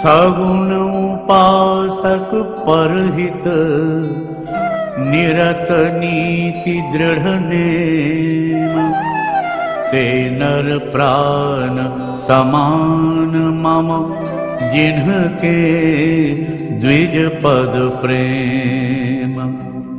सगुण उपासक परहित निरत नीति निरतनीति ते नर प्राण समान मम जिन्ह के द्विज पद प्रेम।